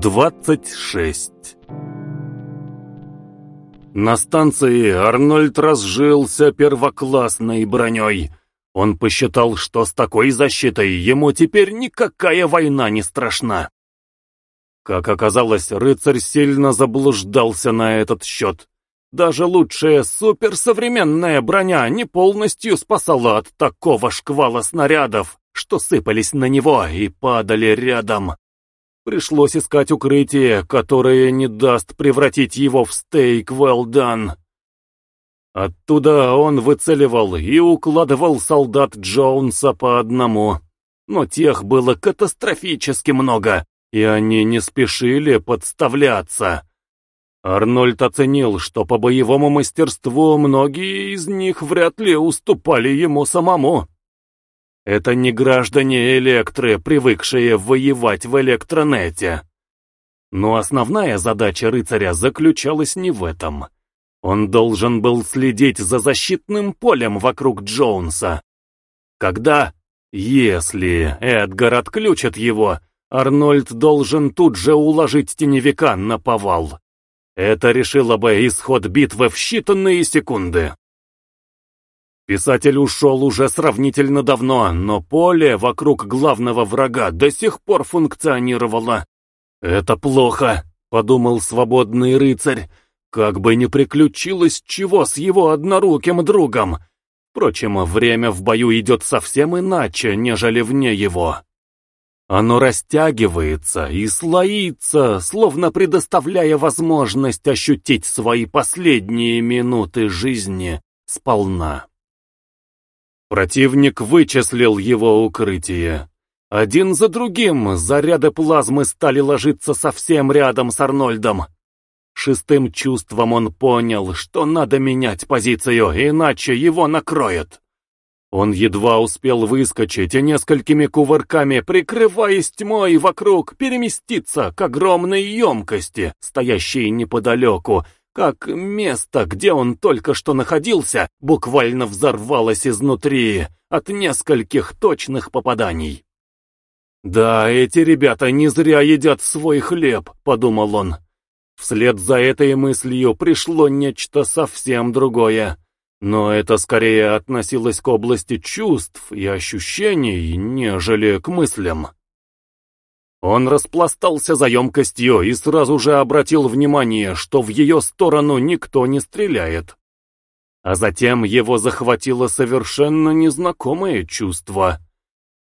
26 На станции Арнольд разжился первоклассной броней. Он посчитал, что с такой защитой ему теперь никакая война не страшна. Как оказалось, рыцарь сильно заблуждался на этот счет. Даже лучшая суперсовременная броня не полностью спасала от такого шквала снарядов, что сыпались на него и падали рядом. Пришлось искать укрытие, которое не даст превратить его в стейк well done. Оттуда он выцеливал и укладывал солдат Джонса по одному. Но тех было катастрофически много, и они не спешили подставляться. Арнольд оценил, что по боевому мастерству многие из них вряд ли уступали ему самому. Это не граждане Электры, привыкшие воевать в электронете. Но основная задача рыцаря заключалась не в этом. Он должен был следить за защитным полем вокруг Джонса. Когда, если Эдгар отключит его, Арнольд должен тут же уложить теневика на повал. Это решило бы исход битвы в считанные секунды. Писатель ушел уже сравнительно давно, но поле вокруг главного врага до сих пор функционировало. «Это плохо», — подумал свободный рыцарь, как бы не приключилось чего с его одноруким другом. Впрочем, время в бою идет совсем иначе, нежели вне его. Оно растягивается и слоится, словно предоставляя возможность ощутить свои последние минуты жизни сполна. Противник вычислил его укрытие. Один за другим заряды плазмы стали ложиться совсем рядом с Арнольдом. Шестым чувством он понял, что надо менять позицию, иначе его накроет. Он едва успел выскочить и несколькими кувырками, прикрываясь тьмой вокруг, переместиться к огромной емкости, стоящей неподалеку, как место, где он только что находился, буквально взорвалось изнутри от нескольких точных попаданий. «Да, эти ребята не зря едят свой хлеб», — подумал он. Вслед за этой мыслью пришло нечто совсем другое. Но это скорее относилось к области чувств и ощущений, нежели к мыслям. Он распластался за емкостью и сразу же обратил внимание, что в ее сторону никто не стреляет. А затем его захватило совершенно незнакомое чувство.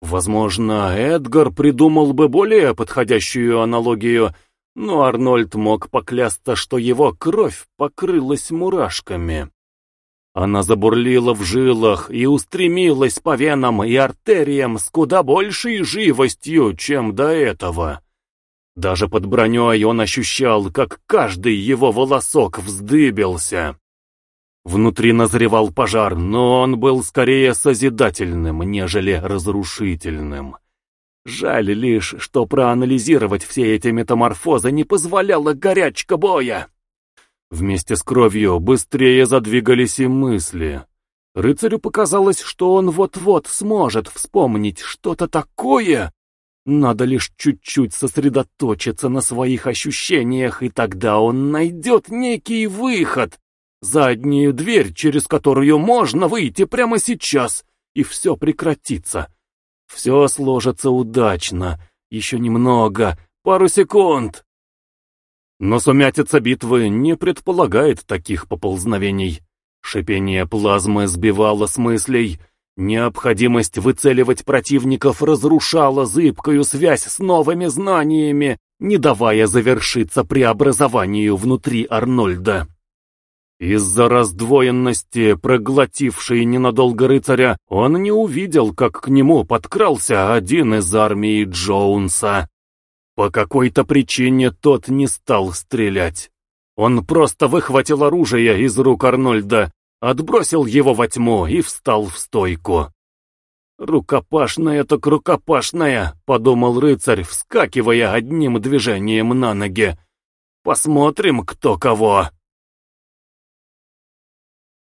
Возможно, Эдгар придумал бы более подходящую аналогию, но Арнольд мог поклясться, что его кровь покрылась мурашками. Она забурлила в жилах и устремилась по венам и артериям с куда большей живостью, чем до этого. Даже под броней он ощущал, как каждый его волосок вздыбился. Внутри назревал пожар, но он был скорее созидательным, нежели разрушительным. Жаль лишь, что проанализировать все эти метаморфозы не позволяла горячка боя. Вместе с кровью быстрее задвигались и мысли. Рыцарю показалось, что он вот-вот сможет вспомнить что-то такое. Надо лишь чуть-чуть сосредоточиться на своих ощущениях, и тогда он найдет некий выход. Заднюю дверь, через которую можно выйти прямо сейчас, и все прекратится. Все сложится удачно. Еще немного, пару секунд. Но сумятица битвы не предполагает таких поползновений. Шипение плазмы сбивало с мыслей. Необходимость выцеливать противников разрушала зыбкую связь с новыми знаниями, не давая завершиться преобразованию внутри Арнольда. Из-за раздвоенности, проглотившей ненадолго рыцаря, он не увидел, как к нему подкрался один из армии Джоунса. По какой-то причине тот не стал стрелять. Он просто выхватил оружие из рук Арнольда, отбросил его во тьму и встал в стойку. «Рукопашная так рукопашная», — подумал рыцарь, вскакивая одним движением на ноги. «Посмотрим, кто кого».